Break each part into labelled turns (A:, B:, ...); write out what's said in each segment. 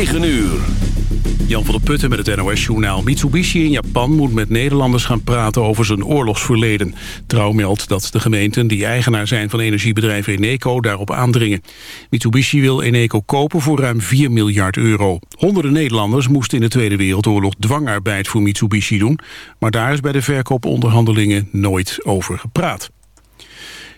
A: 9 uur.
B: Jan van der Putten met het NOS-journaal. Mitsubishi in Japan moet met Nederlanders gaan praten over zijn oorlogsverleden. Trouw meldt dat de gemeenten die eigenaar zijn van energiebedrijf Eneco daarop aandringen. Mitsubishi wil Eneco kopen voor ruim 4 miljard euro. Honderden Nederlanders moesten in de Tweede Wereldoorlog dwangarbeid voor Mitsubishi doen. Maar daar is bij de verkooponderhandelingen nooit over gepraat.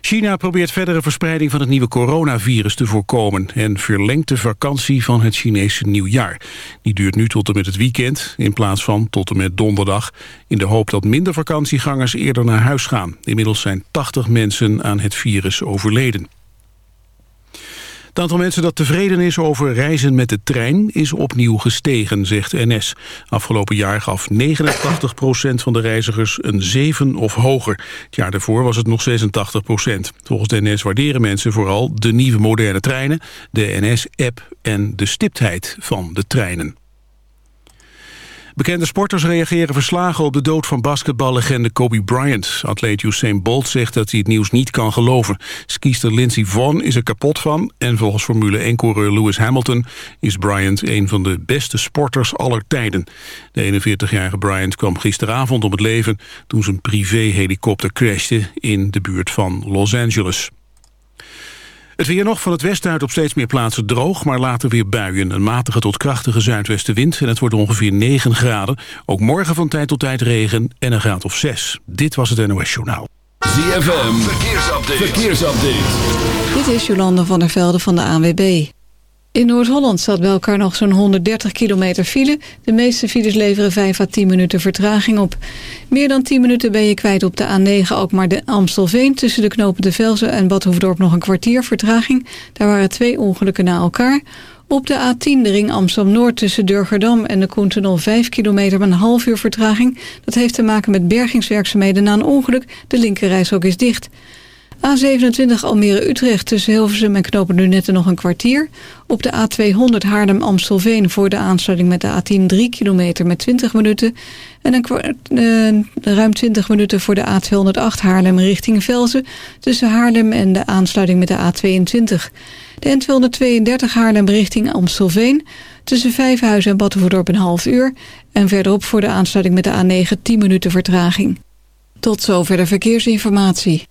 B: China probeert verdere verspreiding van het nieuwe coronavirus te voorkomen... en verlengt de vakantie van het Chinese nieuwjaar. Die duurt nu tot en met het weekend, in plaats van tot en met donderdag... in de hoop dat minder vakantiegangers eerder naar huis gaan. Inmiddels zijn 80 mensen aan het virus overleden. Het aantal mensen dat tevreden is over reizen met de trein is opnieuw gestegen, zegt NS. Afgelopen jaar gaf 89% van de reizigers een 7 of hoger. Het jaar daarvoor was het nog 86% Volgens de NS waarderen mensen vooral de nieuwe moderne treinen, de NS-app en de stiptheid van de treinen. Bekende sporters reageren verslagen op de dood van basketballegende Kobe Bryant. Atleet Usain Bolt zegt dat hij het nieuws niet kan geloven. Skiester Lindsey Vonn is er kapot van... en volgens Formule 1-coureur Lewis Hamilton is Bryant een van de beste sporters aller tijden. De 41-jarige Bryant kwam gisteravond om het leven... toen zijn privéhelikopter crashte in de buurt van Los Angeles. Het weer nog van het westen uit op steeds meer plaatsen droog... maar later weer buien. Een matige tot krachtige zuidwestenwind... en het wordt ongeveer 9 graden. Ook morgen van tijd tot tijd regen en een graad of 6. Dit was het NOS Journaal.
A: ZFM, verkeersupdate. verkeersupdate.
C: Dit is Jolande van der Velde van de ANWB. In Noord-Holland staat bij elkaar nog zo'n 130 kilometer file. De meeste files leveren 5 à 10 minuten vertraging op. Meer dan 10 minuten ben je kwijt op de A9 ook maar de Amstelveen... tussen de knopen De Velzen en Badhoefdorp nog een kwartier vertraging. Daar waren twee ongelukken na elkaar. Op de A10 de ring Amsterdam-Noord tussen Durgerdam en de Koentunnel 5 kilometer met een half uur vertraging. Dat heeft te maken met bergingswerkzaamheden na een ongeluk. De linkerrijstrook is dicht. A27 Almere-Utrecht tussen Hilversum en Knopen Lunetten nog een kwartier. Op de A200 Haarlem-Amstelveen voor de aansluiting met de A10 3 kilometer met 20 minuten. En een kwart, uh, ruim 20 minuten voor de A208 Haarlem richting Velzen. Tussen Haarlem en de aansluiting met de A22. De N232 Haarlem richting Amstelveen. Tussen Vijfhuizen en Battenvoerdorp een half uur. En verderop voor de aansluiting met de A9 10 minuten vertraging. Tot zover de verkeersinformatie.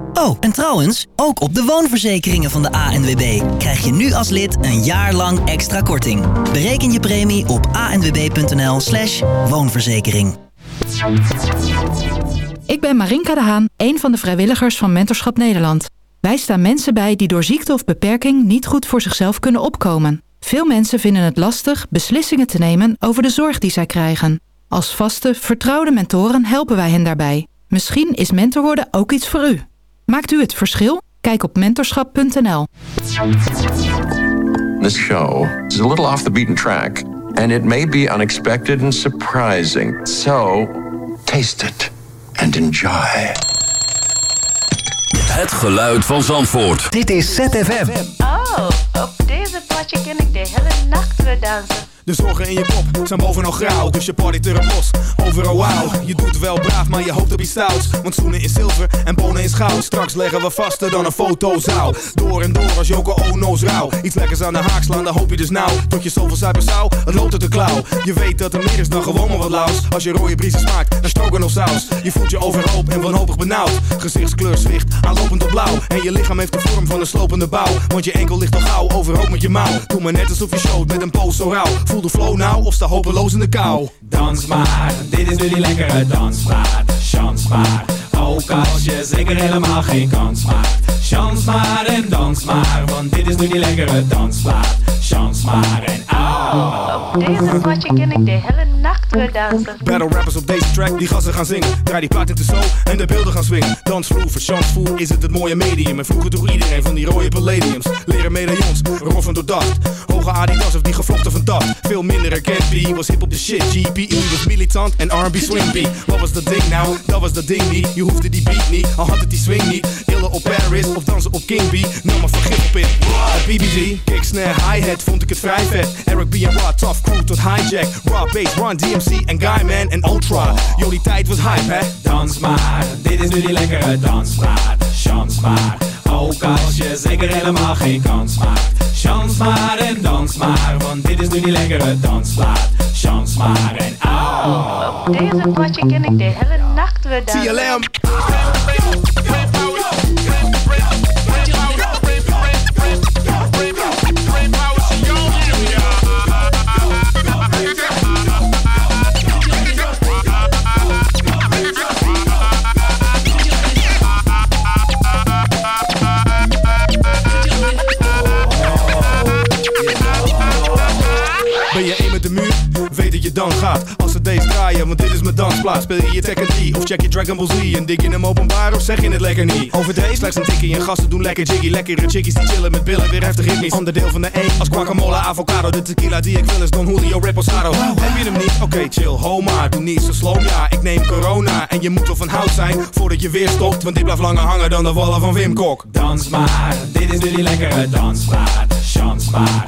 D: Oh, en trouwens, ook op de woonverzekeringen van de ANWB krijg je nu als lid een jaar lang extra korting. Bereken je premie op anwb.nl slash woonverzekering.
E: Ik ben Marinka de Haan, een van de vrijwilligers van Mentorschap Nederland. Wij staan mensen bij die door ziekte of beperking niet goed voor zichzelf kunnen opkomen. Veel mensen vinden het lastig beslissingen te nemen over de zorg die zij krijgen. Als vaste, vertrouwde mentoren helpen wij hen daarbij. Misschien is mentor worden ook iets voor u. Maakt u het verschil? Kijk op mentorschap.nl.
F: This show is a little off the beaten track and it may be unexpected and surprising. So, taste it and enjoy.
A: Het geluid van Zandvoort.
G: Dit is ZFM.
H: Oh, op deze potje kan ik de hele nacht weer dansen.
G: De zorgen in je kop zijn bovenal grauw, dus je partyt er een bos. Overal wauw, je doet wel braaf, maar je hoopt op iets stouts. Want schoenen in zilver en bonen in goud. Straks leggen we vaster dan een fotozaal. Door en door als Joko Ono's rauw. Iets lekkers aan de haak slaan, dan hoop je dus nou. Tot je zoveel zuiver zou, het loopt uit de klauw. Je weet dat er meer is dan gewoon maar wat laus. Als je rode briezen smaakt, dan stroken of saus. Je voelt je overhoop en wanhopig benauwd. Gezichtskleur zwicht, aanlopend op blauw. En je lichaam heeft de vorm van een slopende bouw. Want je enkel ligt al gauw, overhoop met je mouw. Doe maar net alsof je showt met een poos zo rauw. De flow nou of sta hopeloos in de kou.
I: Dans maar, dit is nu die lekkere dansmaat. Chans maar, ook als je zeker helemaal geen kans maakt. Chans maar en dans maar, want dit is nu die lekkere dansplaat. Chans maar en au.
H: Op deze ken ik de hele
G: Battle rappers op deze track, die gassen gaan zingen. Draai die plaat in de zo en de beelden gaan swingen. Dansvloer, verchansvoer is het het mooie medium. En vroeger door iedereen van die rode palladiums. Leren medaillons, roffen door dacht. Hoge Adidas of die gevlochten van dat. Veel minder herkend, B was hip op de shit. GPE was militant en R&B swing beat. Wat was dat ding nou? Dat was dat ding niet. Je hoefde die beat niet, al had het die swing niet. Illen op Paris of dansen op King B. Nam maar vergif op in. BBG, kick, snare, hi-hat vond ik het vrij vet. Eric B en Rod, tough crew tot hijack. Raw bass, Run DMC en Guyman en Ultra. Die tijd was hype, hè?
I: Dans maar, dit is nu die lekkere dansplaat. Chans maar, ook als je zeker helemaal geen kans maakt. Chans maar en dans maar, want dit is nu die lekkere dansplaat. Chans maar en au.
H: Op deze potje ken ik de hele nacht weer dansen.
G: TLM. Dansplaats. Speel je je Tekken 3 of check je Dragon Ball Z En dik je hem openbaar of zeg je het lekker niet? Overdreven. Slechts een tikkie en gasten doen lekker jiggy Lekkere chickies die chillen met billen, weer heftig ritmisch Onderdeel van de E als guacamole, avocado De tequila die ik wil is Don Julio Reposado. Heb je hem niet? Oké chill, ho maar Doe niet zo slow, ja. Ik neem corona En je moet wel van hout zijn voordat je weer stopt Want dit blijft langer hangen dan de wallen van Wim Kok.
I: Dans maar, dit is nu die lekkere dansplaat. Chans maar,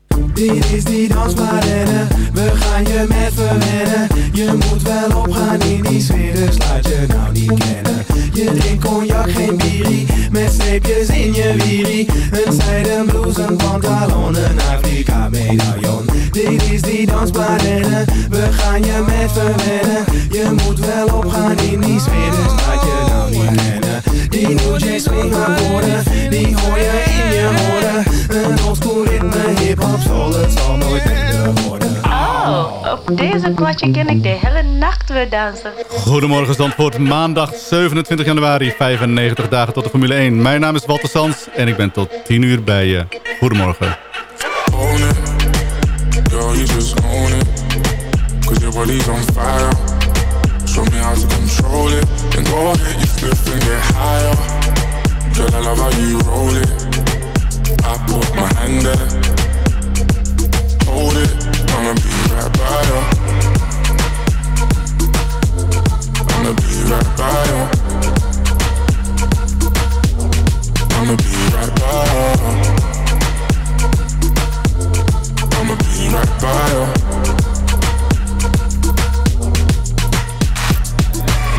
J: Dit is die dansmaarrennen, we gaan je met verwennen. Je moet wel opgaan in die sfeer, dus je nou niet kennen. Je drinkt cognac, geen bierie, met streepjes in je wierie Een zijden blouse, een pantalon, een Afrika medaillon. Dit is die dansmaarrennen, we gaan je met verwennen. Je moet wel opgaan in die sfeer, dus je nou niet kennen Die New J swing akkoorden, die hoor je in je horen Een oldschool ritme, hip-hop, soul, het zal nooit minder worden
H: Oh, op deze potje ken ik de hele nacht weer dansen.
K: Goedemorgen Zandvoort, maandag 27 januari, 95 dagen tot de Formule 1. Mijn naam is Walter Sans en ik ben tot 10 uur bij je. Goedemorgen.
L: Own it, girl, you just own it. Cause your body's on fire. Show me how to control it. Then go ahead, you flip and get higher. Girl, I love how you roll it. I put my hand there. Hold it, I'ma be right by you. I'ma be right by you. I'ma be right by you. I'ma be right by you.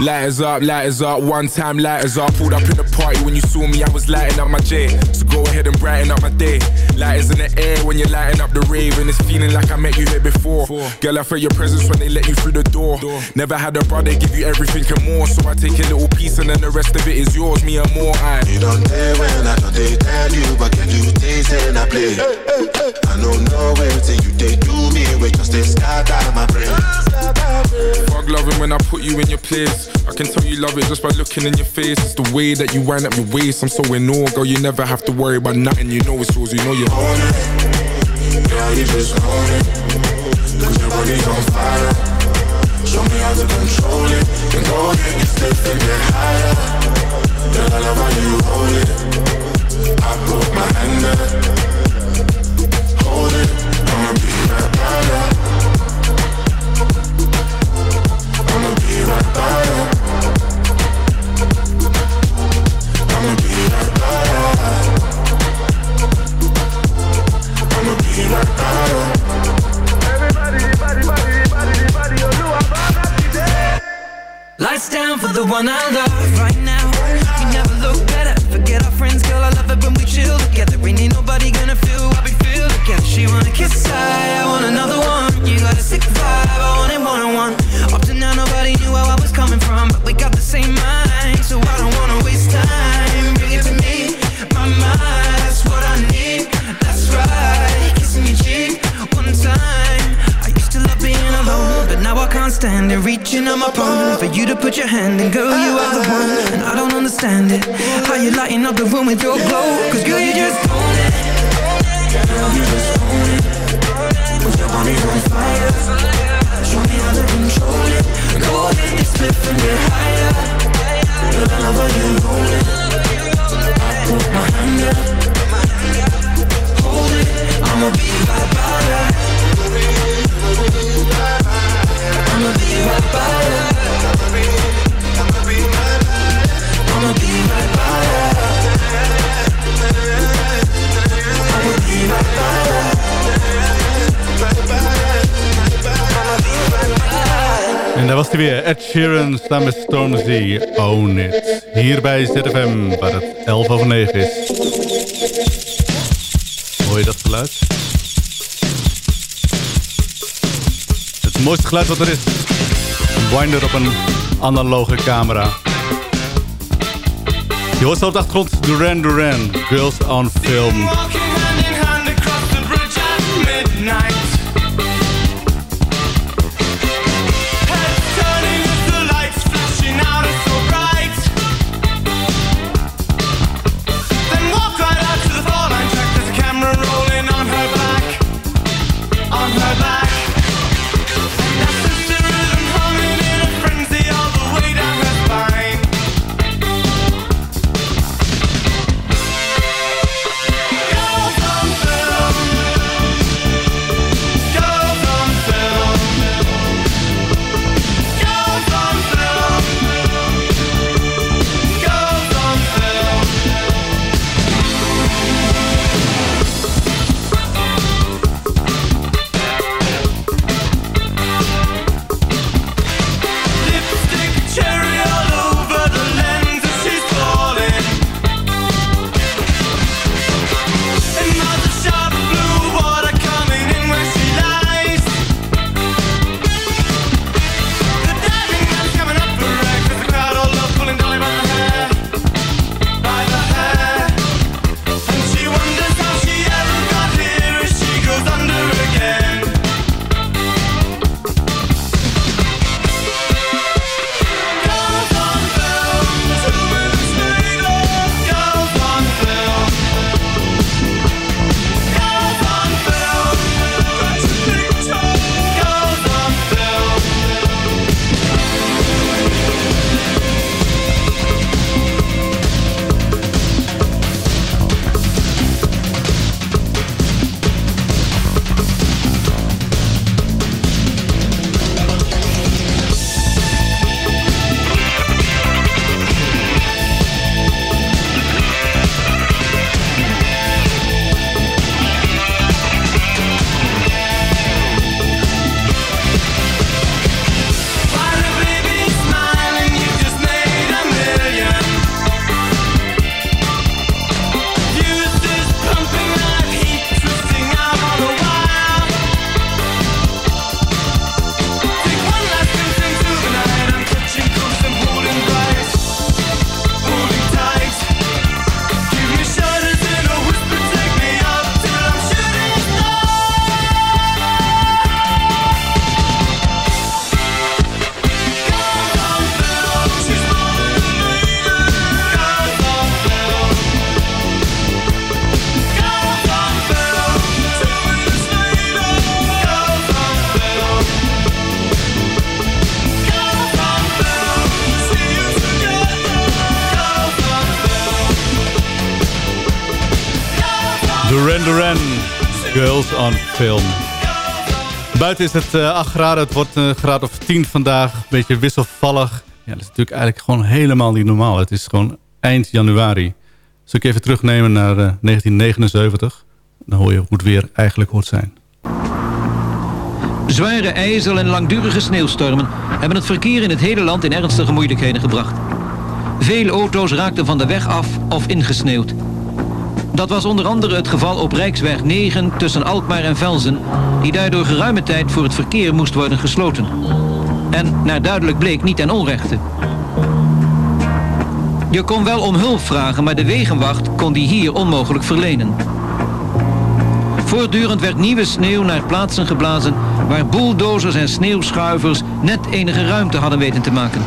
M: Lighters up, lighters up, one time lighters up. Pulled up in the party when you saw me, I was lighting up my J. Go ahead and brighten up my day. Lighters in the air when you're lighting up the rave, and it's feeling like I met you here before. Girl, I felt your presence when they let you through the door. Never had a brother give you everything and more, so I take a little piece and then the rest of it is yours, me and more. I.
N: You don't dare when I don't they tell you, but can you taste and I play? Hey, hey, hey. I don't know where till you they do me, we just they scatter my brain.
M: Fuck loving when I put you in your place. I can tell you love it just by looking in your face. It's the way that you wind up your waist. I'm so in awe, girl. You never have to worry about nothing. You know it's yours. You know you own it.
N: Girl, you just own it. Cause your body's on fire.
L: Show me how to control it. Then go ahead, get stiff and get higher. Girl, I love how you hold it. I put my hand there. Hold it. I'ma be right by
O: Lights down for the one I love right now. You never look better. Forget our friends, girl. I love it when we chill together. Ain't need nobody gonna feel what we feel together. She wanna kiss, I, I want another one. You got a sick vibe, I want it one on one. Up to now, nobody knew where I was coming from, but we got the same mind, so I don't wanna waste time. Bring it to me, my mind, that's what I need. That's right, time. I used to love being alone, but now I can't stand it. Reaching on my phone for you to put your hand in, girl, you are the one, and I don't understand it. How you lighting up the room with your glow? Cause girl, you just own it. Girl, you just own it. Put your body on fire. Show me how to control it. Go ahead, split and get higher. Girl, I love how you roll it.
J: Weer. Ed Sheeran samen met Stormzy. Own it. Hier bij ZFM, waar het 11 over 9 is. Hoor je dat geluid? Het mooiste geluid wat er is. Een winder op een analoge camera. Je hoort op de achtergrond Duran Duran. Girls on Film.
K: Duran Girls on Film. Buiten is het eh, uh, 8 graden, het wordt een graad of 10 vandaag. Een beetje wisselvallig. Ja, dat is natuurlijk eigenlijk gewoon helemaal niet normaal. Het is gewoon eind januari. Zal ik even terugnemen naar eh, 1979. Dan hoor je hoe het weer eigenlijk hoort zijn.
P: Zware ijzel en langdurige sneeuwstormen hebben het verkeer in het hele land in ernstige moeilijkheden gebracht. Veel auto's raakten van de weg af of ingesneeuwd. Dat was onder andere het geval op Rijksweg 9 tussen Alkmaar en Velzen, die daardoor geruime tijd voor het verkeer moest worden gesloten. En naar duidelijk bleek niet ten onrechte. Je kon wel om hulp vragen, maar de wegenwacht kon die hier onmogelijk verlenen. Voortdurend werd nieuwe sneeuw naar plaatsen geblazen waar bulldozers en sneeuwschuivers net enige ruimte hadden weten te maken.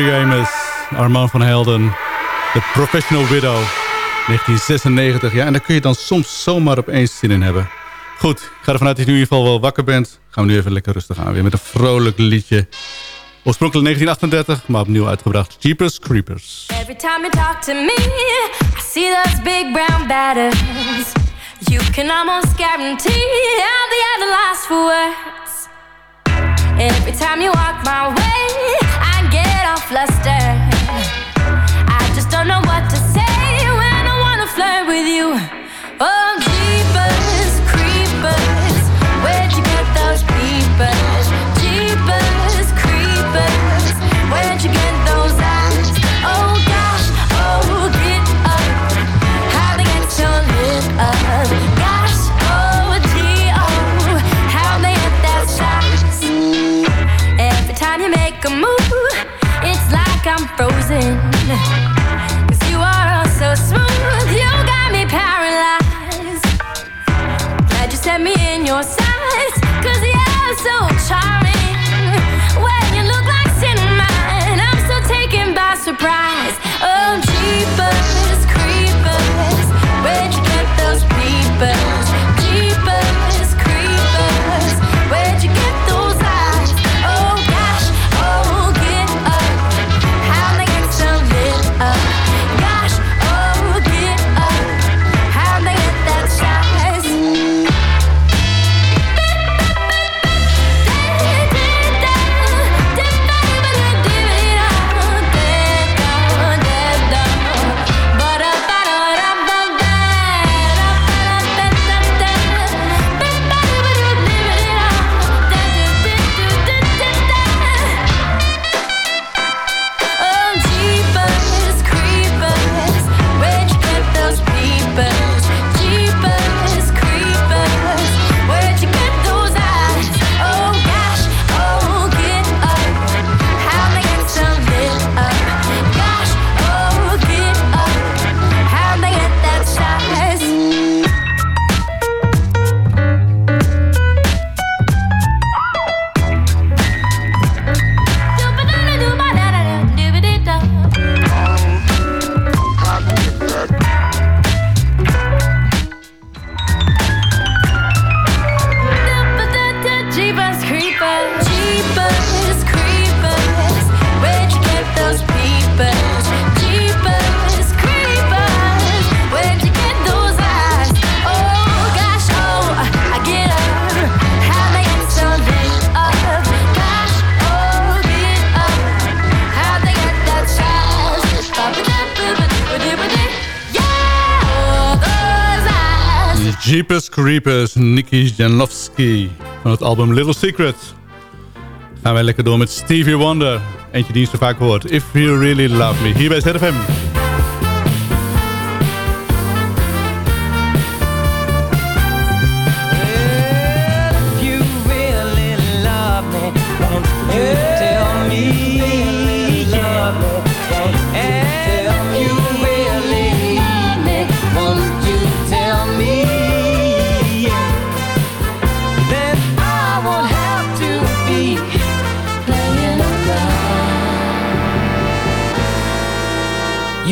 K: Tori Amos, Armand van Helden, The Professional Widow, 1996. Ja, en daar kun je dan soms zomaar opeens zin in hebben. Goed, ik ga ervan uit dat je in ieder geval wel wakker bent. Gaan we nu even lekker rustig aan weer met een vrolijk liedje. Oorspronkelijk 1938, maar opnieuw uitgebracht. Jeepers Creepers.
Q: Every time you talk to me, I see those big brown batters. You can almost guarantee at the last for words. Every time you walk my way, flustered. I just don't know what to say when I wanna flirt with you. Oh, I'm frozen. Cause you are so smooth, you got me paralyzed. Glad you set me in your you're so charming. When you look like I'm so taken by surprise. Oh, jeepers, creepers, where'd you get those peepers? Creepers,
K: Nicky Janowski van het album Little Secret. Gaan wij lekker door met Stevie Wonder. Eentje die je zo vaak hoort. If You Really Love Me. Hier bij ZFM.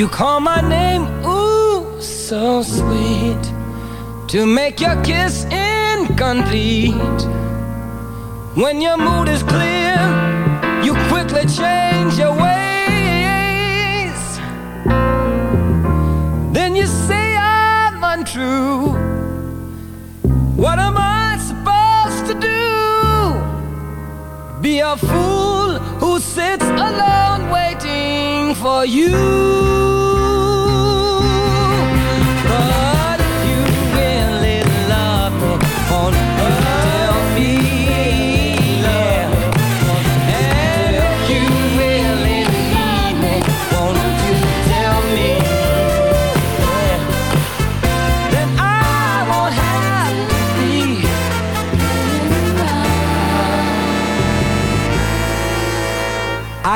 R: You call my name, ooh, so sweet to make your kiss incomplete. When your mood is clear, you quickly change your ways. Then you say I'm untrue. What am I supposed to do? Be a fool who sits alone waiting for you.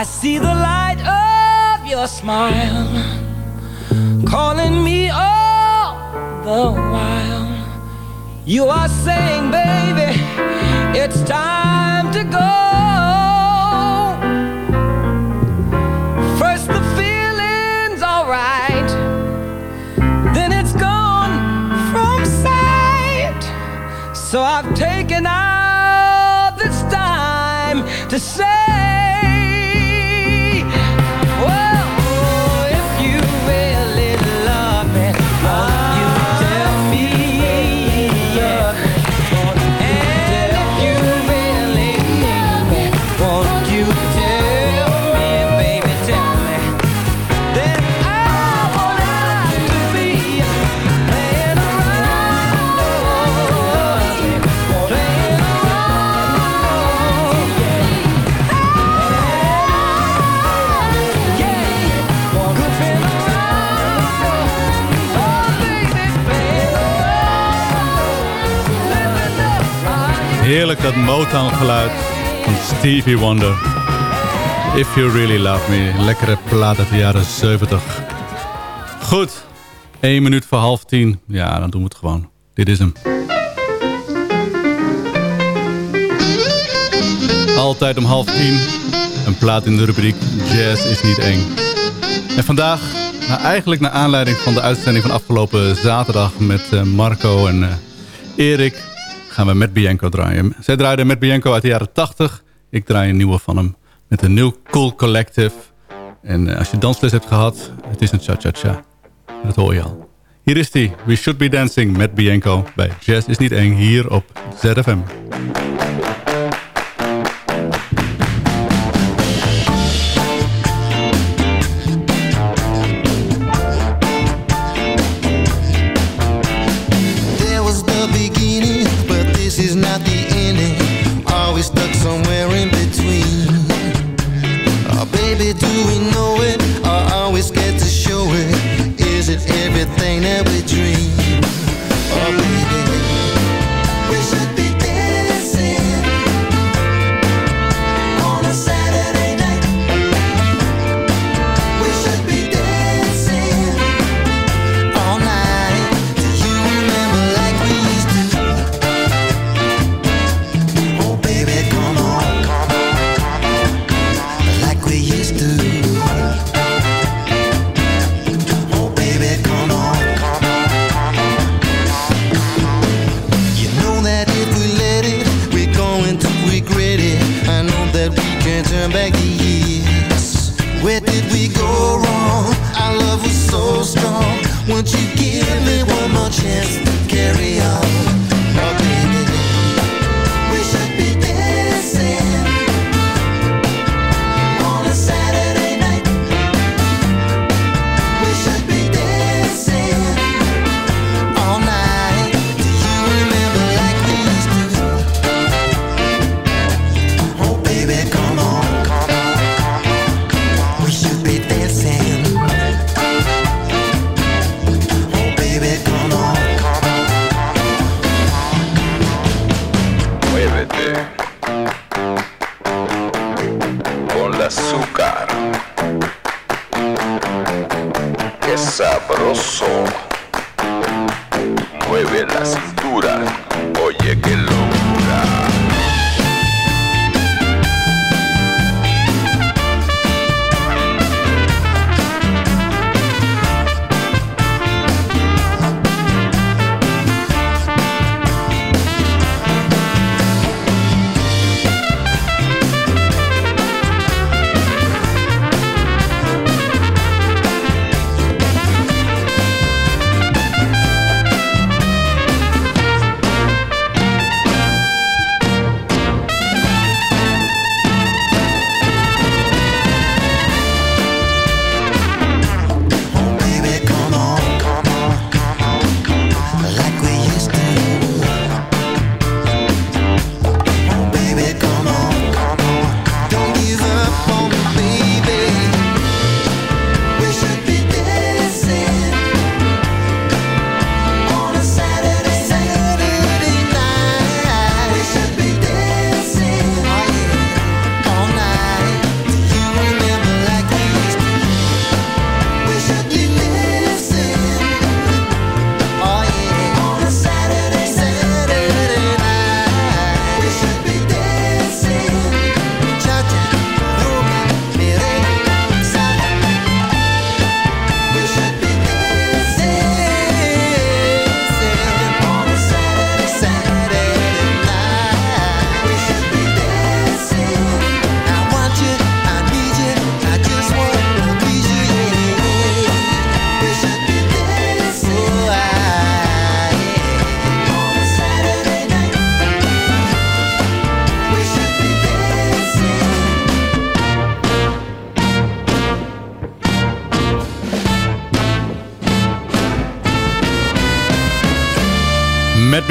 R: I see the light of your smile calling me all the while. You are saying, baby, it's time to go. First, the feeling's alright, then it's gone from sight. So I've taken all this time to say.
S: Heerlijk dat Motown geluid van Stevie Wonder. If You Really Love Me. Lekkere plaat uit de jaren 70. Goed. 1 minuut voor half tien. Ja, dan doen we het gewoon. Dit is hem. Altijd om half tien. Een plaat in de rubriek Jazz is niet eng. En vandaag, nou eigenlijk naar aanleiding van de uitzending van afgelopen zaterdag... met eh, Marco en uh, Erik gaan we met Bianco draaien. Zij draaiden met Bianco uit de jaren 80. Ik draai een nieuwe van hem met een nieuw Cool Collective. En uh, als je dansles hebt gehad, het is een cha-cha-cha. Dat hoor je al. Hier is die, We Should Be Dancing met Bianco bij Jazz is niet eng hier op ZFM.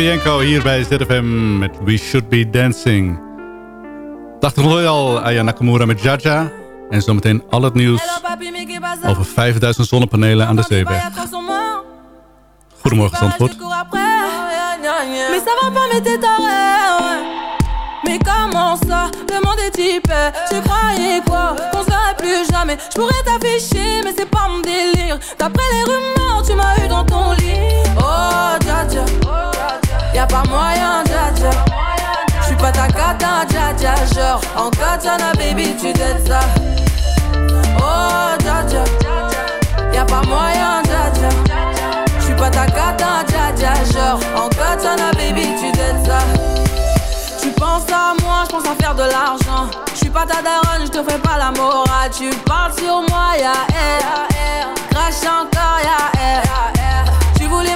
K: Bianco hier bij ZFM met We Should Be Dancing. Dacht ik al Aya Nakamura met Jaja. En zometeen al het nieuws over 5000 zonnepanelen aan de zeeberg. Goedemorgen Zandvoort.
T: Mais ça va pas, mais t'es Mais comment ça, le monde est type Tu croyais quoi, qu'on serait plus jamais Je pourrais t'afficher, mais c'est pas mon délire D'après les rumeurs, tu m'as eu dans ton lit Oh, dja dja Y'a pas moyen, dja dja J'suis pas ta cata, dja dja Genre, en katana, baby, tu t'aides ça Oh, dja dja Y'a pas moyen, dja dja J'suis pas ta cata, dja dja Genre, en katana, baby, tu t'aides ça tu penses à moi, je pense à faire de l'argent. Je suis pas ta daronne, je te fais pas la morale. Tu parles sur moi, ya air. Crash encore, ya air. Tu voulais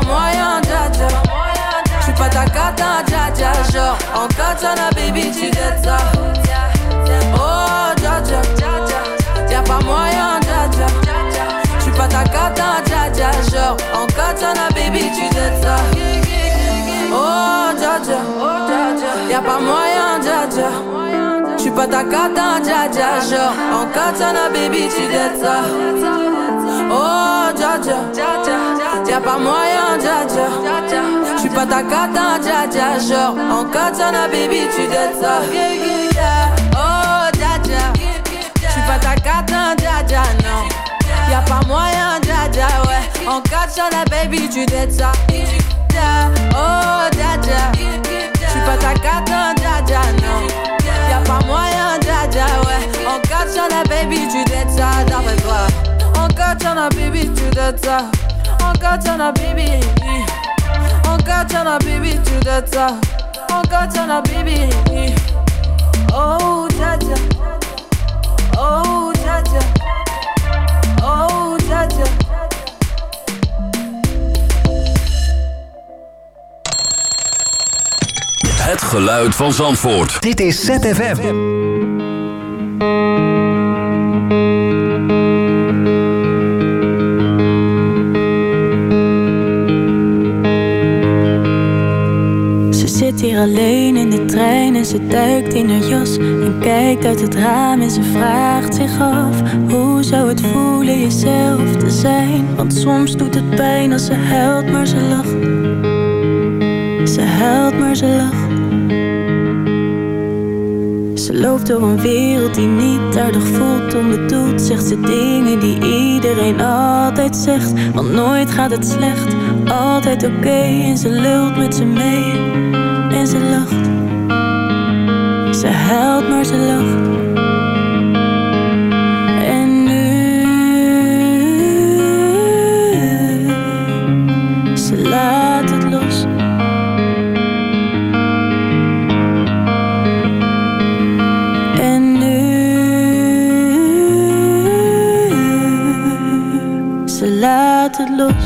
T: pas moyen, dja dja. J'suis pas ta cata, dja dja. Genre, en katana, baby, tu dettes ça. Oh, dja dja. Y'a pas moyen, dja dja. J'suis pas ta cata, dja dja. Genre, en katana, baby, tu dettes ça. Oh, dja dja. Y'a pas moyen, dja dja. J'suis pas ta cata, dja dja. Genre, en katana, baby, tu dettes ça. Oh, dja dja. Y'a pas moyen, dja dja. J'suis pas ta cata, dja dja. Genre, en katana, baby, tu dettes ça. Oh, dja dja. J'suis pas ta cata, dja dja, non. Y'a pas moyen, dja dja, ouais. En katana, baby, tu dettes ça. Oh, dja dja. J'suis pas ta cata, dja dja, non. Y'a pas moyen, dja dja, ouais. En katana, baby, tu dettes ça, d'après toi. En katana, baby, tu dettes ça. En katana, baby. En katana, baby, tu dettes ça. En katana, baby. Oh, dja. Oh, dja. Oh, dja.
A: Het geluid van Zandvoort.
D: Dit is ZFM.
Q: Alleen in de trein en ze duikt in haar jas En kijkt uit het raam en ze vraagt zich af Hoe zou het voelen jezelf te zijn? Want soms doet het pijn als ze huilt maar ze lacht. Ze huilt maar ze lacht. Ze loopt door een wereld die niet aardig voelt Onbedoeld zegt ze dingen die iedereen altijd zegt. Want nooit gaat het slecht, altijd oké En ze lult met ze mee huilt maar ze lacht En nu Ze laat het los. En nu Ze laat het los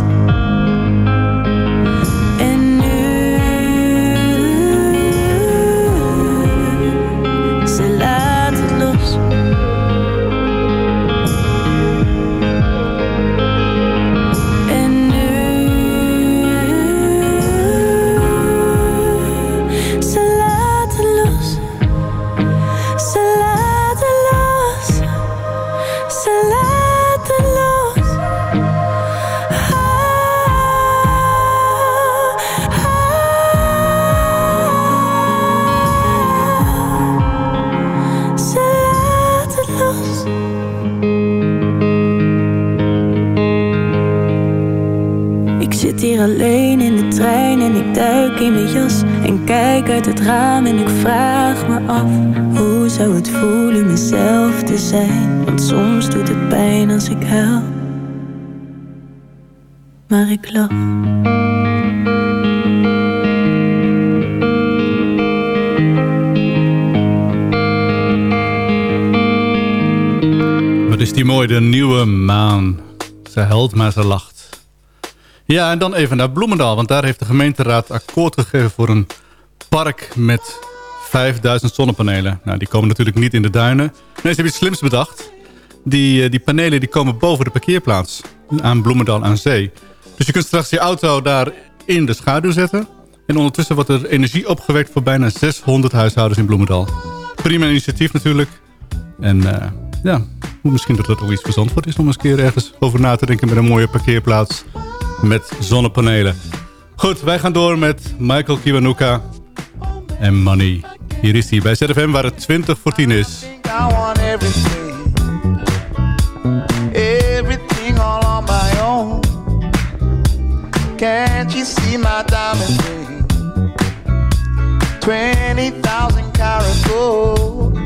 Q: raam en ik vraag me af hoe zou het voelen mezelf te zijn? Want soms doet het pijn als ik huil, maar ik lach.
K: Wat is die mooi, de nieuwe maan. Ze huilt, maar ze lacht. Ja, en dan even naar Bloemendaal. Want daar heeft de gemeenteraad akkoord gegeven voor een park met 5000 zonnepanelen. Nou, die komen natuurlijk niet in de duinen. Nee, ze hebben iets slims bedacht. Die, eh, die panelen die komen boven de parkeerplaats aan Bloemendaal aan zee. Dus je kunt straks je auto daar in de schaduw zetten. En ondertussen wordt er energie opgewekt voor bijna 600 huishoudens in Bloemendaal. Prima initiatief natuurlijk. En eh, ja, misschien dat dat ook iets voor wordt is om eens een keer ergens over na te denken met een mooie parkeerplaats met zonnepanelen. Goed, wij gaan door met Michael Kiwanuka en Money. Hier is hij bij ZFM waar het 20 voor 10 is.
S: Everything, all on my own. Can't you see my diamond ring? 20,000 karat gold.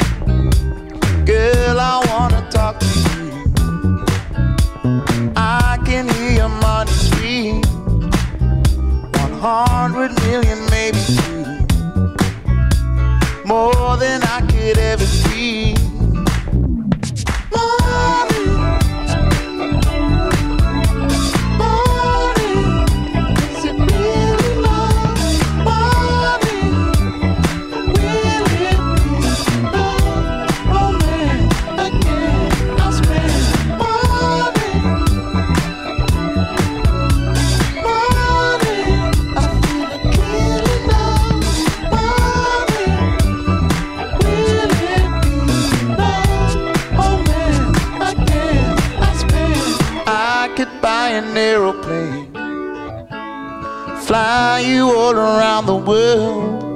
S: Girl, I wanna talk to you. I can hear your money scream. 100 million, maybe. More than I could ever be. Aeroplane, fly you all around the world.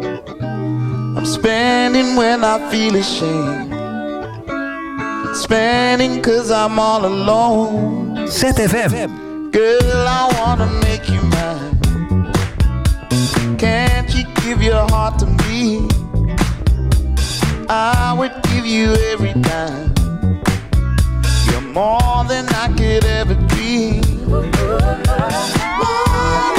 S: I'm spending when I feel ashamed, spending cause I'm all alone.
D: ZFM.
S: Girl, I wanna make you mine. Can't you give your heart to me? I would give you every dime. More than I could ever dream. All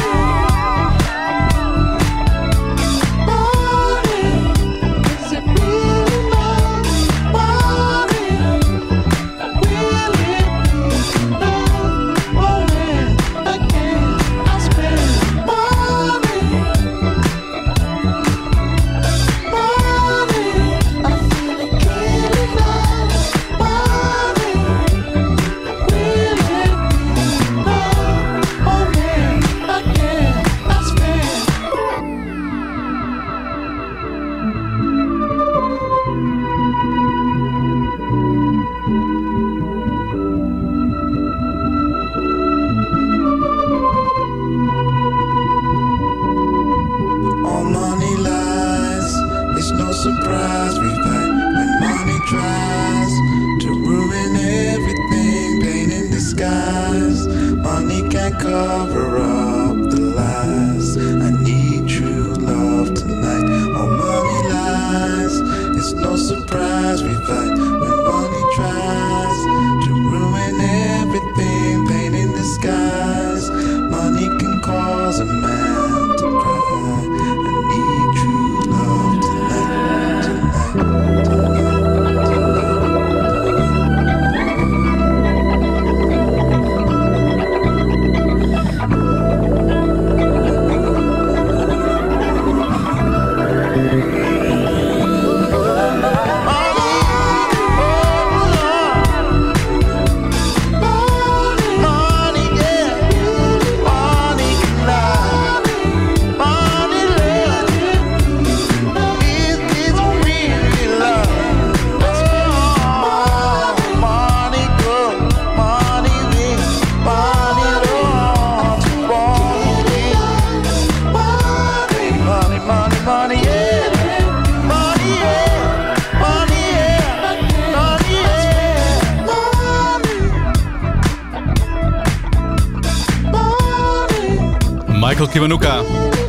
K: Kiwanuka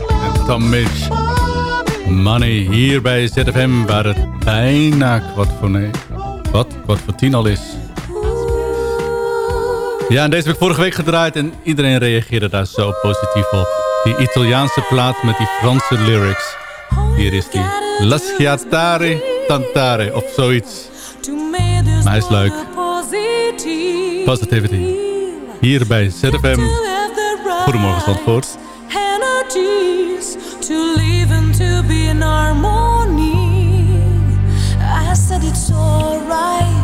K: en Tom Mitch. Money hier bij ZFM waar het bijna kwart voor nee. Wat? Kwart voor tien al is. Ja, en deze heb ik vorige week gedraaid en iedereen reageerde daar zo positief op. Die Italiaanse plaat met die Franse lyrics. Hier is die. Lasciatare tantare of zoiets. Maar hij is leuk. Positivity. Hier bij ZFM. Goedemorgen Zandvoort.
T: To live and to be in harmony. I said it's alright,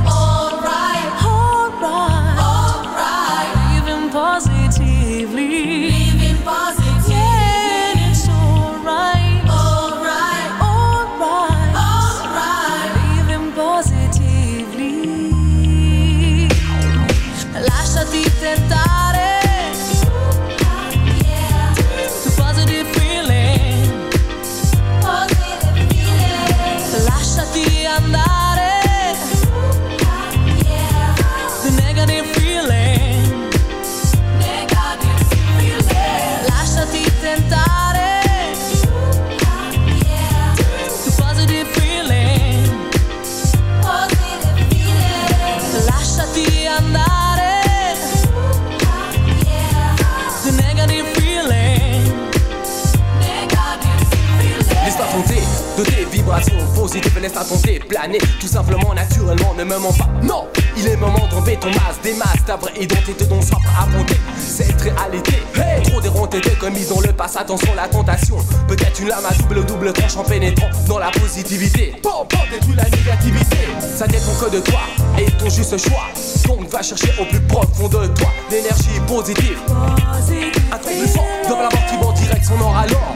U: Non, il est moment d'enlever ton masque, des masques, ta vraie identité dont soif affronter cette réalité. Hey, trop déronté de commis dans le passé, attention la tentation. Peut-être une lame à double double tranche en pénétrant dans la positivité. Bon, bon, détruis la négativité. Ça dépend que de toi et ton juste choix. Donc va chercher au plus profond de toi l'énergie positive. Un truc plus fort dans la mort qui va en direction nord alors.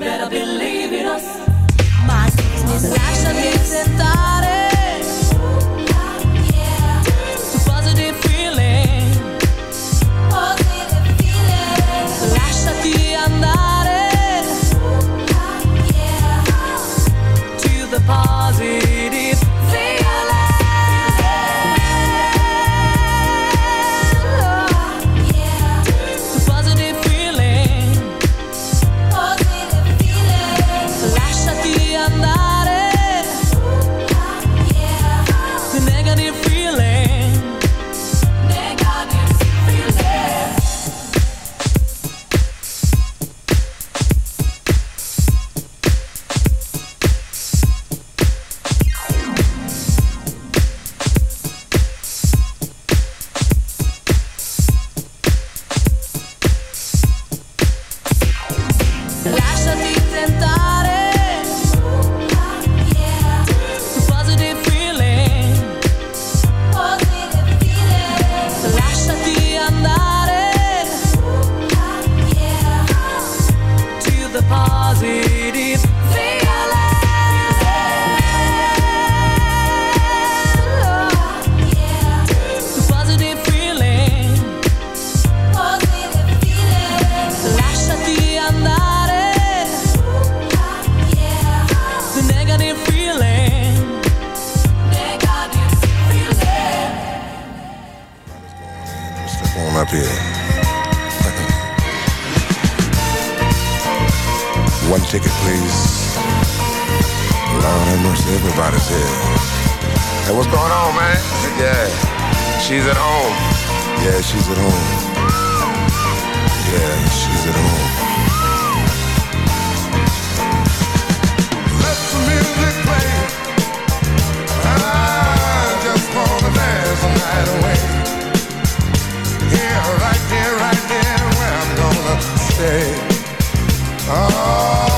T: Better believe in us.
V: My business.
T: Lasciati tentare. To
W: One ticket, please. Lord have mercy, everybody's here. Hey, what's going on, man? Yeah, she's at home. Yeah, she's at home. Yeah, she's at home.
X: Let the music play. I just wanna dance the night away. say, oh.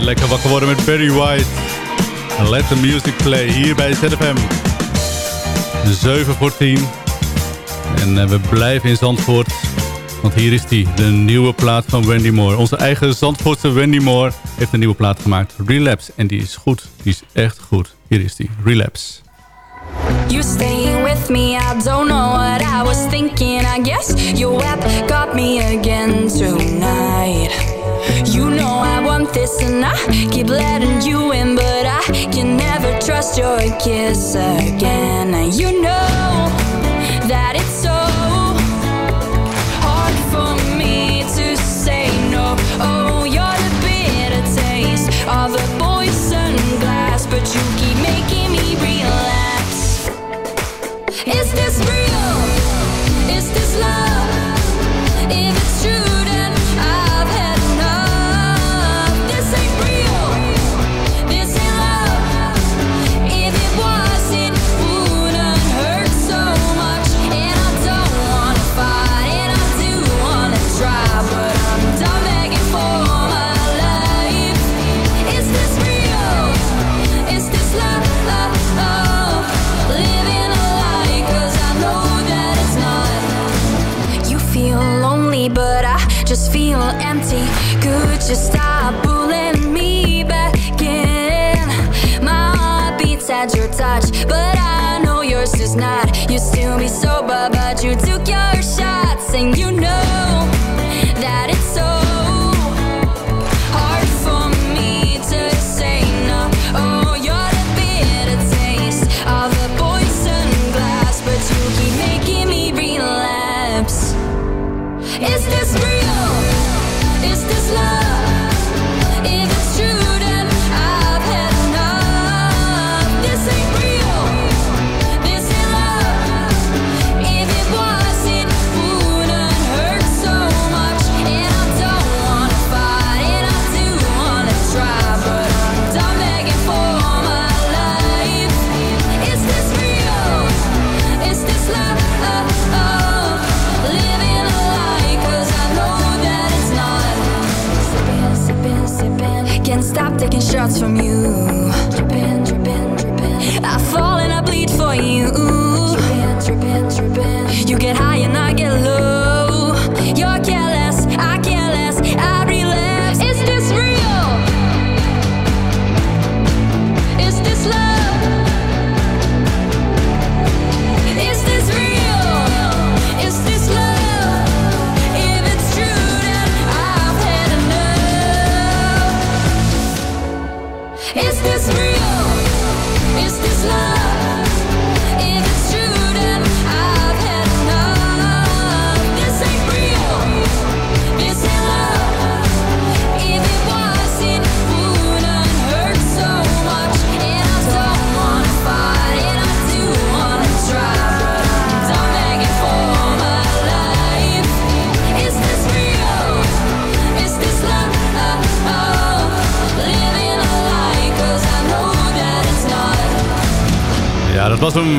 K: Lekker wakker worden met Barry White. Let the music play hier bij ZFM. 7 voor 10. En eh, we blijven in Zandvoort. Want hier is die, de nieuwe plaat van Wendy Moore. Onze eigen Zandvoortse Wendy Moore heeft een nieuwe plaat gemaakt. Relapse. En die is goed. Die is echt goed. Hier is die. Relapse.
Y: You staying with me, I don't know what I was thinking I guess your got me again tonight You know I want this and I keep letting you in, but I can never trust your kiss again. And you know that it's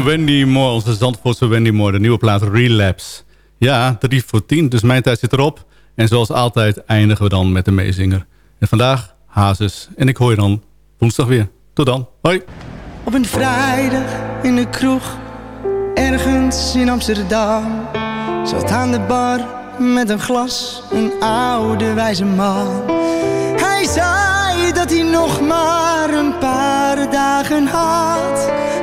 K: Wendy Moore, onze Zandvoortse Wendy Moore. De nieuwe plaat Relapse. Ja, 3 voor 10, dus mijn tijd zit erop. En zoals altijd eindigen we dan met de meezinger. En vandaag Hazes. En ik hoor je dan woensdag weer. Tot dan. Hoi.
Z: Op een vrijdag in de kroeg, ergens in Amsterdam. Zat aan de bar met een glas, een oude wijze man. Hij zei dat hij nog maar een paar dagen had.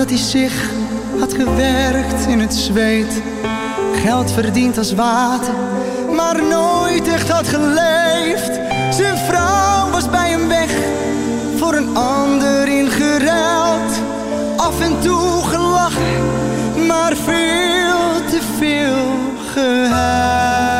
Z: dat hij zich had gewerkt in het zweet. Geld verdiend als water, maar nooit echt had geleefd. Zijn vrouw was bij hem weg, voor een ander ingeruild. af en toe gelachen, maar veel te veel gehuild.